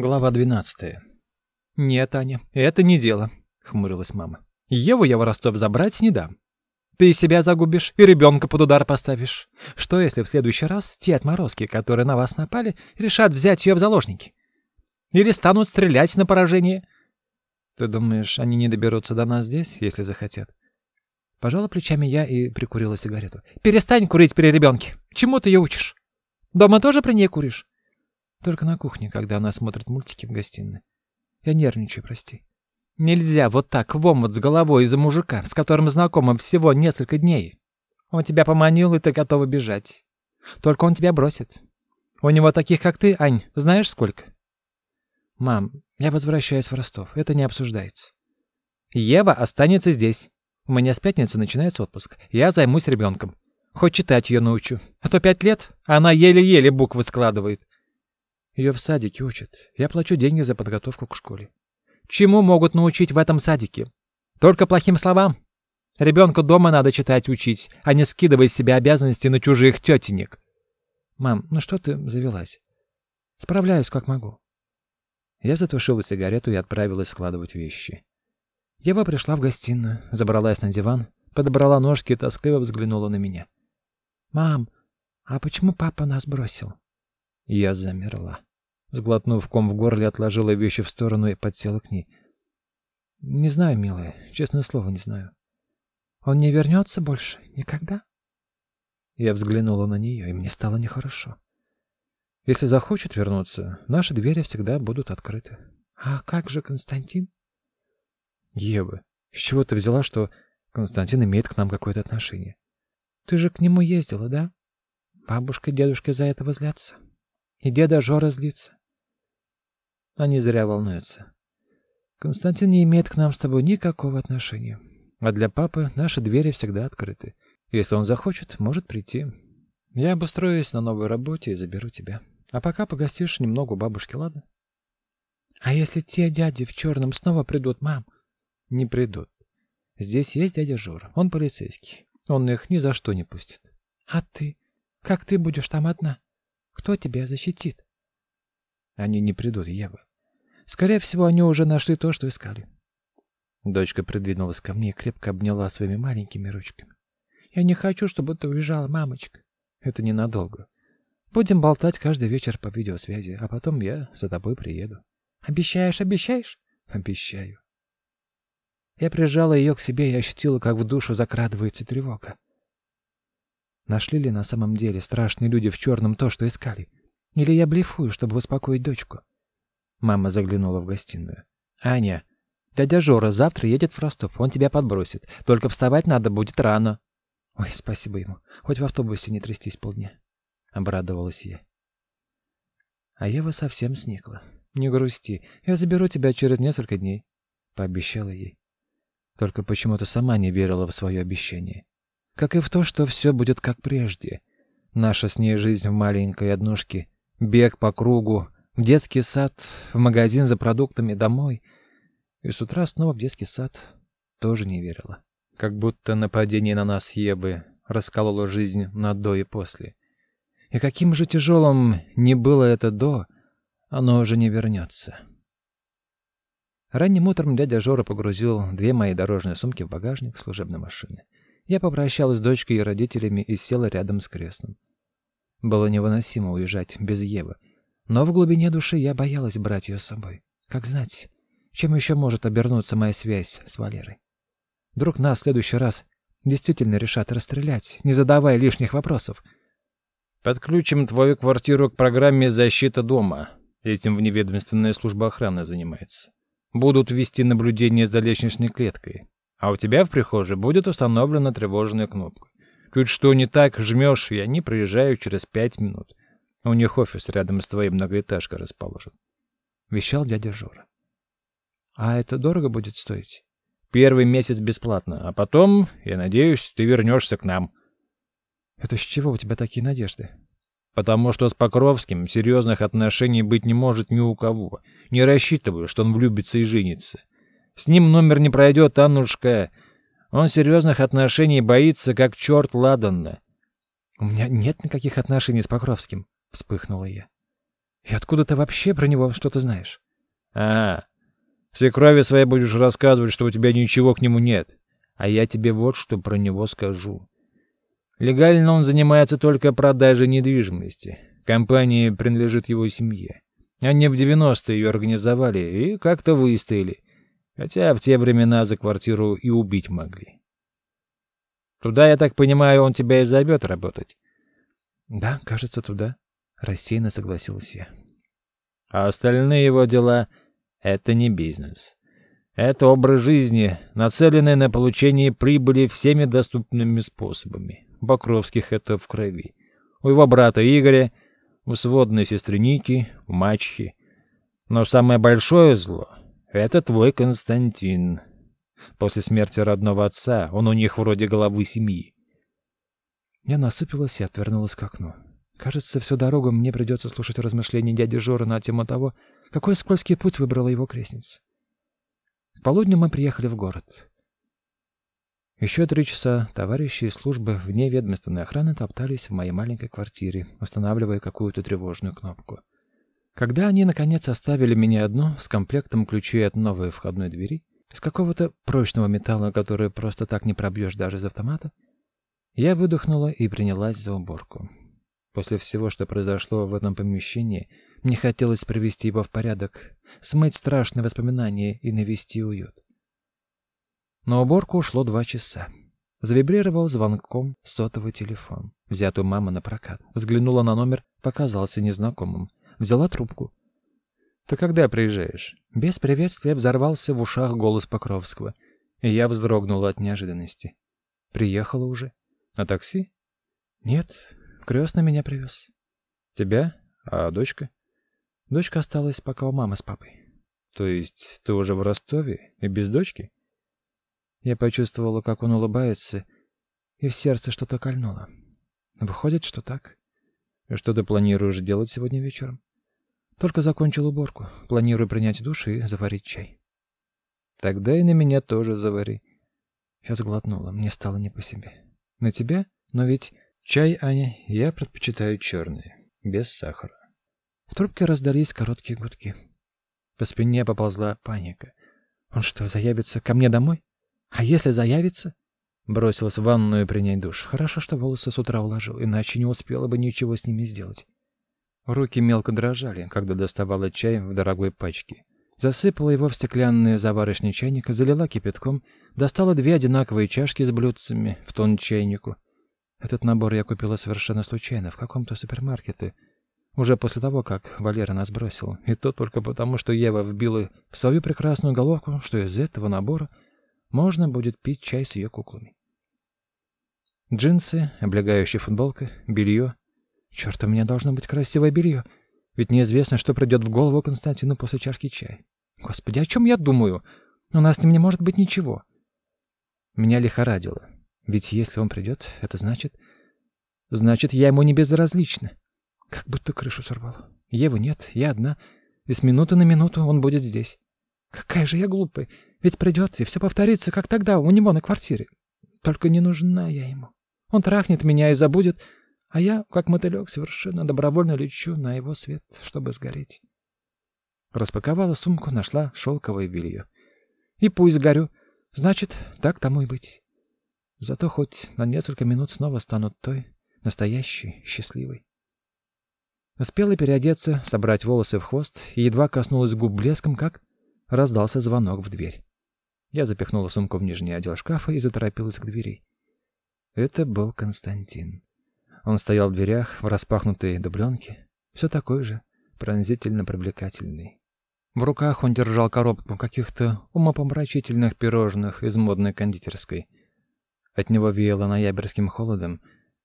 Глава 12. «Нет, Аня, это не дело», — хмурилась мама. «Еву я в Ростов забрать не дам. Ты себя загубишь и ребенка под удар поставишь. Что, если в следующий раз те отморозки, которые на вас напали, решат взять ее в заложники? Или станут стрелять на поражение?» «Ты думаешь, они не доберутся до нас здесь, если захотят?» Пожала плечами я и прикурила сигарету. «Перестань курить при ребенке. Чему ты ее учишь? Дома тоже при ней куришь?» Только на кухне, когда она смотрит мультики в гостиной. Я нервничаю, прости. Нельзя вот так в омут с головой из-за мужика, с которым знакома всего несколько дней. Он тебя поманил, и ты готова бежать. Только он тебя бросит. У него таких, как ты, Ань, знаешь сколько? Мам, я возвращаюсь в Ростов. Это не обсуждается. Ева останется здесь. У меня с пятницы начинается отпуск. Я займусь ребенком. Хоть читать ее научу. А то пять лет, а она еле-еле буквы складывает. Ее в садике учат. Я плачу деньги за подготовку к школе. Чему могут научить в этом садике? Только плохим словам? Ребенку дома надо читать учить, а не скидывать себе обязанности на чужих тетенек. Мам, ну что ты завелась? Справляюсь как могу. Я затушила сигарету и отправилась складывать вещи. Ева пришла в гостиную, забралась на диван, подобрала ножки и тоскливо взглянула на меня. «Мам, а почему папа нас бросил?» Я замерла. Сглотнув ком в горле, отложила вещи в сторону и подсела к ней. «Не знаю, милая, честное слово, не знаю. Он не вернется больше? Никогда?» Я взглянула на нее, и мне стало нехорошо. Если захочет вернуться, наши двери всегда будут открыты. А как же Константин? Ева, с чего ты взяла, что Константин имеет к нам какое-то отношение? Ты же к нему ездила, да? Бабушка и дедушка за это злятся. И деда Жора злится. Они зря волнуются. Константин не имеет к нам с тобой никакого отношения. А для папы наши двери всегда открыты. Если он захочет, может прийти. Я обустроюсь на новой работе и заберу тебя. А пока погостишь немного у бабушки, ладно? А если те дяди в черном снова придут, мам? Не придут. Здесь есть дядя Жора. Он полицейский. Он их ни за что не пустит. А ты? Как ты будешь там одна? Кто тебя защитит? Они не придут, Ева. Скорее всего, они уже нашли то, что искали. Дочка придвинулась ко мне и крепко обняла своими маленькими ручками. Я не хочу, чтобы ты уезжала, мамочка. Это ненадолго. Будем болтать каждый вечер по видеосвязи, а потом я за тобой приеду. Обещаешь, обещаешь? Обещаю. Я прижала ее к себе и ощутила, как в душу закрадывается тревога. Нашли ли на самом деле страшные люди в черном то, что искали? Или я блефую, чтобы успокоить дочку? Мама заглянула в гостиную. «Аня, дядя Жора завтра едет в Ростов, он тебя подбросит. Только вставать надо будет рано». «Ой, спасибо ему. Хоть в автобусе не трястись полдня». Обрадовалась я. А Ева совсем сникла. «Не грусти, я заберу тебя через несколько дней», — пообещала ей. Только почему-то сама не верила в свое обещание. Как и в то, что все будет как прежде. Наша с ней жизнь в маленькой однушке, бег по кругу, в детский сад, в магазин за продуктами, домой. И с утра снова в детский сад. Тоже не верила. Как будто нападение на нас Ебы раскололо жизнь на до и после. И каким же тяжелым не было это до, оно уже не вернется. Ранним утром дядя Жора погрузил две мои дорожные сумки в багажник служебной машины. Я попрощалась с дочкой и родителями и села рядом с креслом. Было невыносимо уезжать без Евы. Но в глубине души я боялась брать ее с собой. Как знать, чем еще может обернуться моя связь с Валерой? Вдруг нас в следующий раз действительно решат расстрелять, не задавая лишних вопросов. Подключим твою квартиру к программе «Защита дома». Этим вневедомственная служба охраны занимается. Будут вести наблюдение за лестничной клеткой. А у тебя в прихожей будет установлена тревожная кнопка. Чуть что не так, жмешь, и они приезжают через пять минут. У них офис рядом с твоей многоэтажкой расположен. Вещал дядя Жора. А это дорого будет стоить? Первый месяц бесплатно, а потом, я надеюсь, ты вернешься к нам. Это с чего у тебя такие надежды? Потому что с Покровским серьезных отношений быть не может ни у кого. Не рассчитываю, что он влюбится и женится. С ним номер не пройдет, Аннушка. Он серьезных отношений боится, как черт ладанна. У меня нет никаких отношений с Покровским. — вспыхнула я. И откуда ты вообще про него что-то знаешь? А, свекрови своей будешь рассказывать, что у тебя ничего к нему нет. А я тебе вот что про него скажу. Легально он занимается только продажей недвижимости. Компания принадлежит его семье. Они в 90-е ее организовали и как-то выстояли. Хотя в те времена за квартиру и убить могли. Туда, я так понимаю, он тебя и зовет работать. Да, кажется, туда. Рассеянно согласился я. А остальные его дела — это не бизнес. Это образ жизни, нацеленный на получение прибыли всеми доступными способами. У Покровских это в крови. У его брата Игоря, у сводной сестры Ники, у мачехи. Но самое большое зло — это твой Константин. После смерти родного отца он у них вроде головы семьи. Я насупилась и отвернулась к окну. Кажется, всю дорогу мне придется слушать размышления дяди Жоры на тему того, какой скользкий путь выбрала его крестница. К полудню мы приехали в город. Еще три часа товарищи из службы вне ведомственной охраны топтались в моей маленькой квартире, устанавливая какую-то тревожную кнопку. Когда они, наконец, оставили меня одну с комплектом ключей от новой входной двери, из какого-то прочного металла, который просто так не пробьешь даже из автомата, я выдохнула и принялась за уборку. После всего, что произошло в этом помещении, мне хотелось привести его в порядок, смыть страшные воспоминания и навести уют. На уборку ушло два часа. Завибрировал звонком сотовый телефон, взятый у мамы на прокат. Взглянула на номер, показался незнакомым. Взяла трубку. «Ты когда приезжаешь?» Без приветствия взорвался в ушах голос Покровского, и я вздрогнула от неожиданности. «Приехала уже? На такси?» «Нет, Крестный меня привез. Тебя? А дочка? Дочка осталась пока у мамы с папой. То есть ты уже в Ростове и без дочки? Я почувствовала, как он улыбается, и в сердце что-то кольнуло. Выходит, что так. Что ты планируешь делать сегодня вечером? Только закончил уборку. Планирую принять душ и заварить чай. Тогда и на меня тоже завари. Я сглотнула, мне стало не по себе. На тебя? Но ведь Чай, Аня, я предпочитаю черный, без сахара. В трубке раздались короткие гудки. По спине поползла паника. Он что, заявится ко мне домой? А если заявится? Бросилась в ванную принять душ. Хорошо, что волосы с утра уложил, иначе не успела бы ничего с ними сделать. Руки мелко дрожали, когда доставала чай в дорогой пачке. Засыпала его в стеклянный заварочный чайник, залила кипятком, достала две одинаковые чашки с блюдцами в тон чайнику — этот набор я купила совершенно случайно в каком-то супермаркете, уже после того, как Валера нас бросил. И то только потому, что Ева вбила в свою прекрасную головку, что из этого набора можно будет пить чай с ее куклами. Джинсы, облегающая футболка, белье. Черт, у меня должно быть красивое белье. Ведь неизвестно, что придет в голову Константину после чашки чая. Господи, о чем я думаю? У нас с ним не может быть ничего. Меня лихорадило. Ведь если он придет, это значит... Значит, я ему не безразлична. Как будто крышу сорвало. Евы нет, я одна. И с минуты на минуту он будет здесь. Какая же я глупая. Ведь придет, и все повторится, как тогда, у него на квартире. Только не нужна я ему. Он трахнет меня и забудет, а я, как мотылек, совершенно добровольно лечу на его свет, чтобы сгореть. Распаковала сумку, нашла шелковое белье. И пусть горю. Значит, так тому и быть. Зато хоть на несколько минут снова станут той, настоящей, счастливой. Успела переодеться, собрать волосы в хвост и едва коснулась губ блеском, как раздался звонок в дверь. Я запихнула сумку в нижний отдел шкафа и заторопилась к двери. Это был Константин. Он стоял в дверях в распахнутой дубленке, все такой же, пронзительно привлекательный. В руках он держал коробку каких-то умопомрачительных пирожных из модной кондитерской — от него веяло ноябрьским холодом,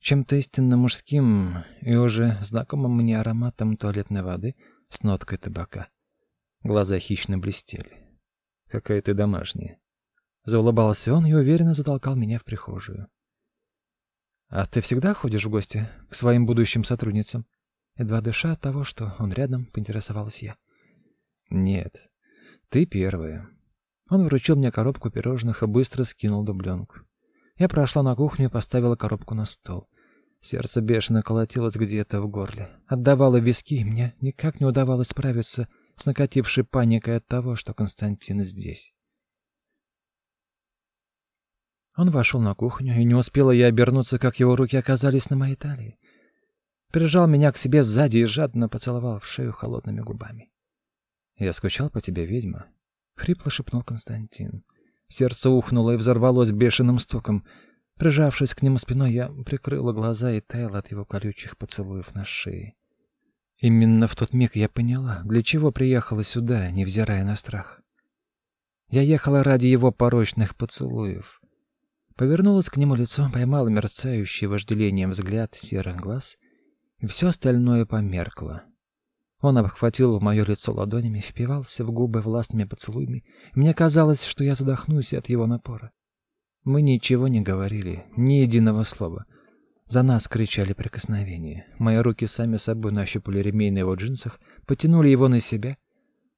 чем-то истинно мужским и уже знакомым мне ароматом туалетной воды с ноткой табака. Глаза хищно блестели. «Какая ты домашняя!» Заулыбался он и уверенно затолкал меня в прихожую. «А ты всегда ходишь в гости к своим будущим сотрудницам?» Едва дыша от того, что он рядом, поинтересовалась я. «Нет, ты первая». Он вручил мне коробку пирожных и быстро скинул дубленку. Я прошла на кухню и поставила коробку на стол. Сердце бешено колотилось где-то в горле, отдавало виски, и мне никак не удавалось справиться с накатившей паникой от того, что Константин здесь. Он вошел на кухню, и не успела я обернуться, как его руки оказались на моей талии. Прижал меня к себе сзади и жадно поцеловал в шею холодными губами. «Я скучал по тебе, ведьма», — хрипло шепнул Константин. Сердце ухнуло и взорвалось бешеным стуком. Прижавшись к нему спиной, я прикрыла глаза и таяла от его колючих поцелуев на шее. Именно в тот миг я поняла, для чего приехала сюда, невзирая на страх. Я ехала ради его порочных поцелуев. Повернулась к нему лицом, поймала мерцающий вожделением взгляд серых глаз, и все остальное померкло. Он обхватил мое лицо ладонями, впивался в губы властными поцелуями, мне казалось, что я задохнусь от его напора. Мы ничего не говорили, ни единого слова — за нас кричали прикосновения. Мои руки сами собой нащупали ремень на его джинсах, потянули его на себя.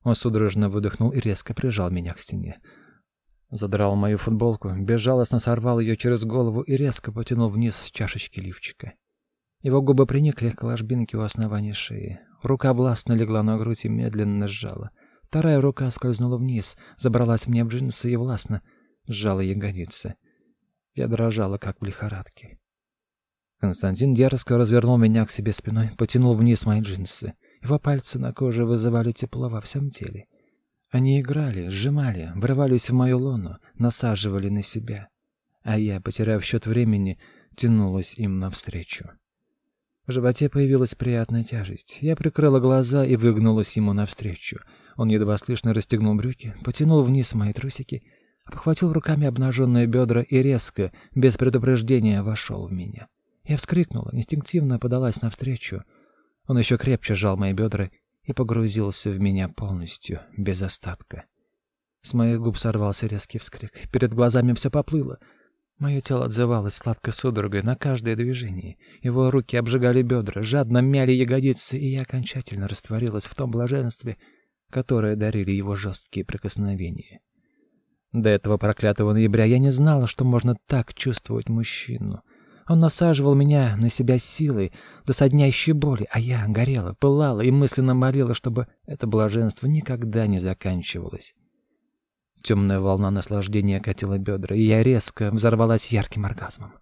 Он судорожно выдохнул и резко прижал меня к стене. Задрал мою футболку, безжалостно сорвал ее через голову и резко потянул вниз чашечки лифчика. Его губы приникли к ложбинке у основания шеи. Рука властно легла на грудь и медленно сжала. Вторая рука скользнула вниз, забралась мне в джинсы и властно сжала ягодицы. Я дрожала, как в лихорадке. Константин дерзко развернул меня к себе спиной, потянул вниз мои джинсы. Его пальцы на коже вызывали тепло во всем теле. Они играли, сжимали, врывались в мою лону, насаживали на себя. А я, потеряв счет времени, тянулась им навстречу. В животе появилась приятная тяжесть. Я прикрыла глаза и выгнулась ему навстречу. Он едва слышно расстегнул брюки, потянул вниз мои трусики, обхватил руками обнаженные бедра и резко, без предупреждения, вошел в меня. Я вскрикнула, инстинктивно подалась навстречу. Он еще крепче сжал мои бедра и погрузился в меня полностью, без остатка. С моих губ сорвался резкий вскрик. Перед глазами все поплыло. Мое тело отзывалось сладкой судорогой на каждое движение. Его руки обжигали бедра, жадно мяли ягодицы, и я окончательно растворилась в том блаженстве, которое дарили его жесткие прикосновения. До этого проклятого ноября я не знала, что можно так чувствовать мужчину. Он насаживал меня на себя силой до соднящей боли, а я горела, пылала и мысленно молила, чтобы это блаженство никогда не заканчивалось. Темная волна наслаждения катила бедра, и я резко взорвалась ярким оргазмом.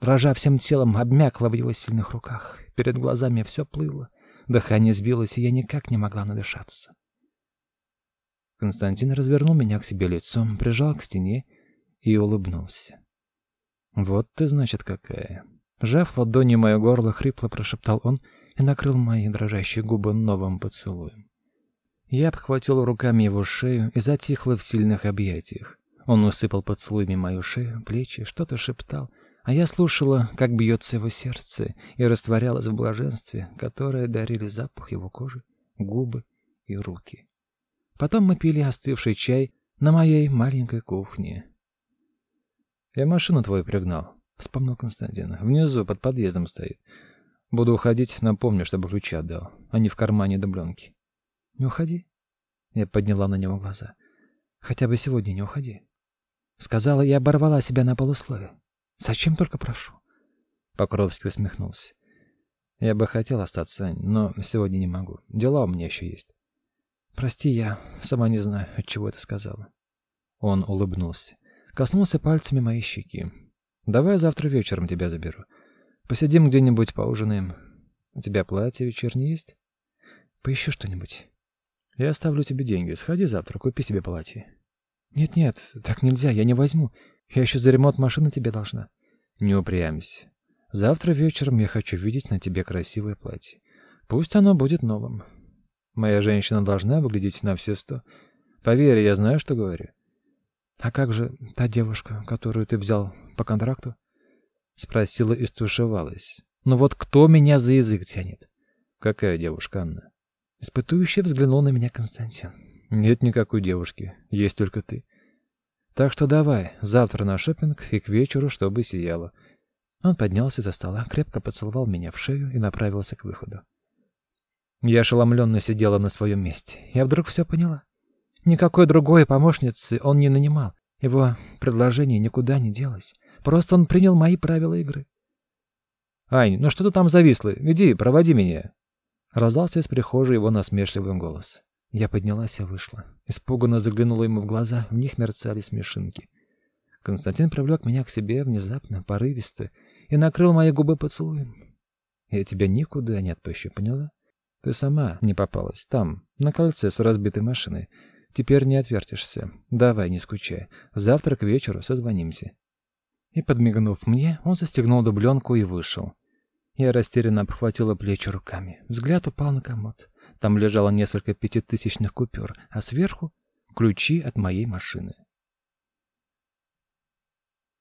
Дрожа всем телом, обмякла в его сильных руках. Перед глазами все плыло, дыхание сбилось, и я никак не могла надышаться. Константин развернул меня к себе лицом, прижал к стене и улыбнулся. Вот ты, значит, какая. Жав ладони мое горло, хрипло прошептал он и накрыл мои дрожащие губы новым поцелуем. Я обхватил руками его шею и затихла в сильных объятиях. Он усыпал поцелуями мою шею, плечи, что-то шептал, а я слушала, как бьется его сердце, и растворялась в блаженстве, которое дарили запах его кожи, губы и руки. Потом мы пили остывший чай на моей маленькой кухне, я машину твою пригнал, вспомнил Константин. Внизу под подъездом стоит. Буду уходить, напомню, чтобы ключи отдал. Они в кармане дубленки. Не уходи. Я подняла на него глаза. Хотя бы сегодня не уходи. Сказала и оборвала себя на полуслове. Зачем только прошу? Покровский усмехнулся. Я бы хотел остаться, но сегодня не могу. Дела у меня еще есть. Прости, я сама не знаю, от чего это сказала. Он улыбнулся. Коснулся пальцами моей щеки. «Давай завтра вечером тебя заберу. Посидим где-нибудь, поужинаем. У тебя платье вечернее есть? Поищи что-нибудь. Я оставлю тебе деньги. Сходи завтра, купи себе платье». «Нет-нет, так нельзя, я не возьму. Я еще за ремонт машины тебе должна». «Не упрямься. Завтра вечером я хочу видеть на тебе красивое платье. Пусть оно будет новым. Моя женщина должна выглядеть на все сто. Поверь, я знаю, что говорю. А как же та девушка, которую ты взял по контракту? спросила и стушевалась. Ну вот кто меня за язык тянет? Какая девушка, Анна? Испытующе взглянул на меня Константин. Нет никакой девушки, есть только ты. Так что давай, завтра на шопинг и к вечеру, чтобы сияло. Он поднялся за стола, крепко поцеловал меня в шею и направился к выходу. Я ошеломленно сидела на своем месте. Я вдруг все поняла. Никакой другой помощницы он не нанимал. Его предложение никуда не делось. Просто он принял мои правила игры. «Ань, ну что ты там зависла? Иди, проводи меня!» Раздался из прихожей его насмешливый голос. Я поднялась и вышла. Испуганно заглянула ему в глаза, в них мерцали смешинки. Константин привлек меня к себе внезапно, порывисто, и накрыл мои губы поцелуем. Я тебя никуда не отпущу, поняла? Ты сама не попалась там, на кольце с разбитой машиной. Теперь не отвертишься. Давай, не скучай. Завтра к вечеру созвонимся. И подмигнув мне, он застегнул дубленку и вышел. Я растерянно обхватила плечи руками. Взгляд упал на комод. Там лежало несколько пятитысячных купюр, а сверху — ключи от моей машины.